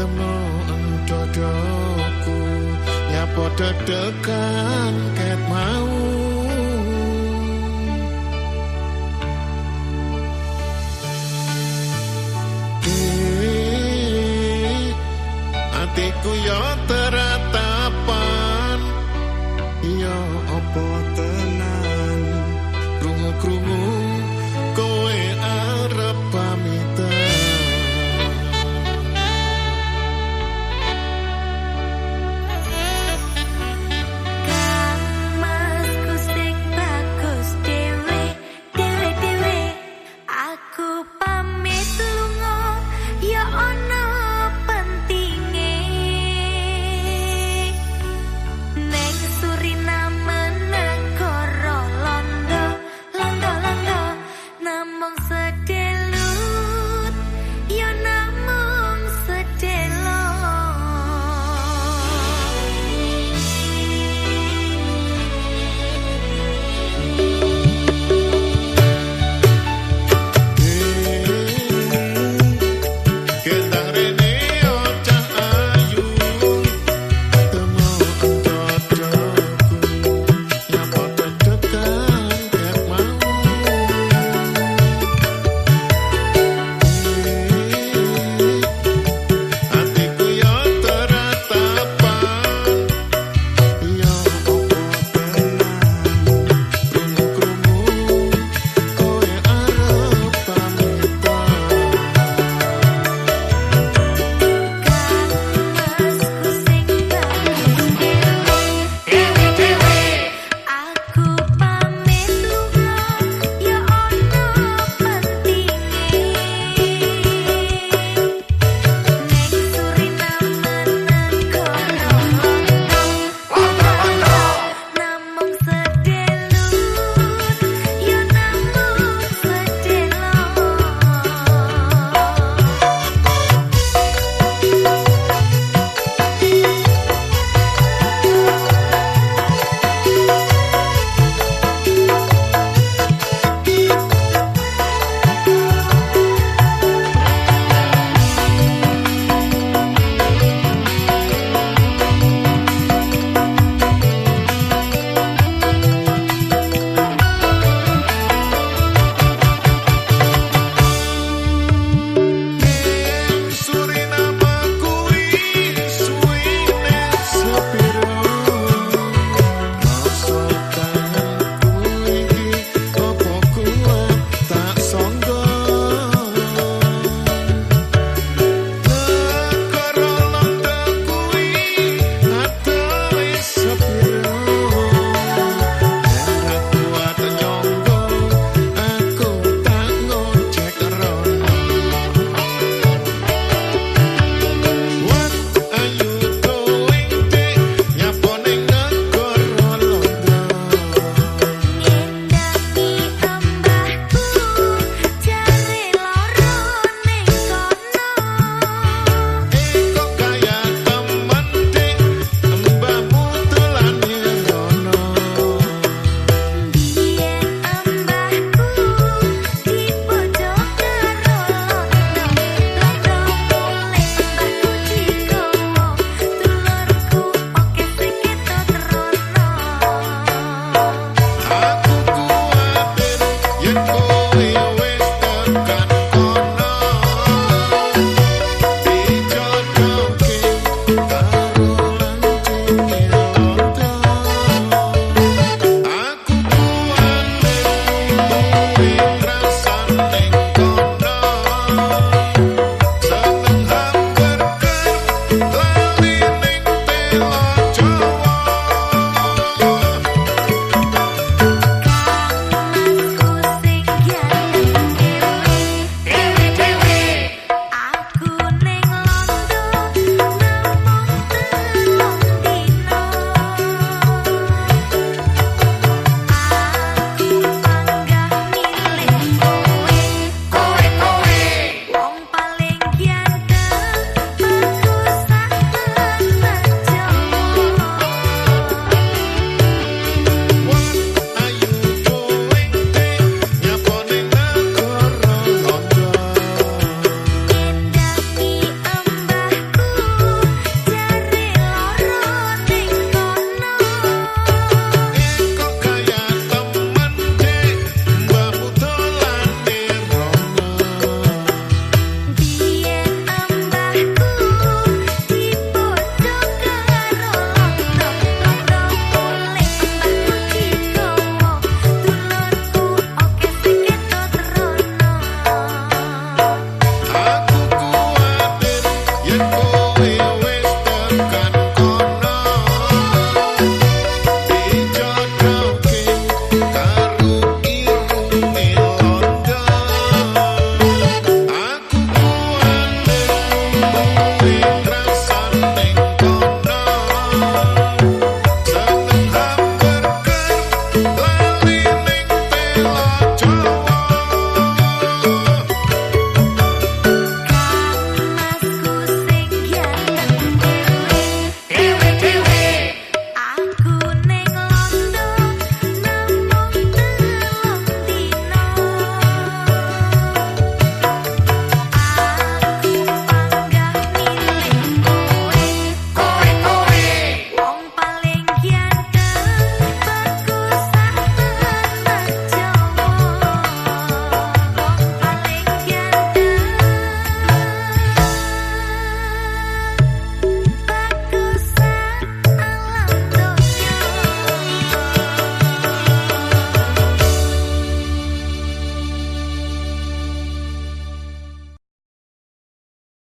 ketemu jodohku nyapo dedekan ket mau. Eh, hatiku yo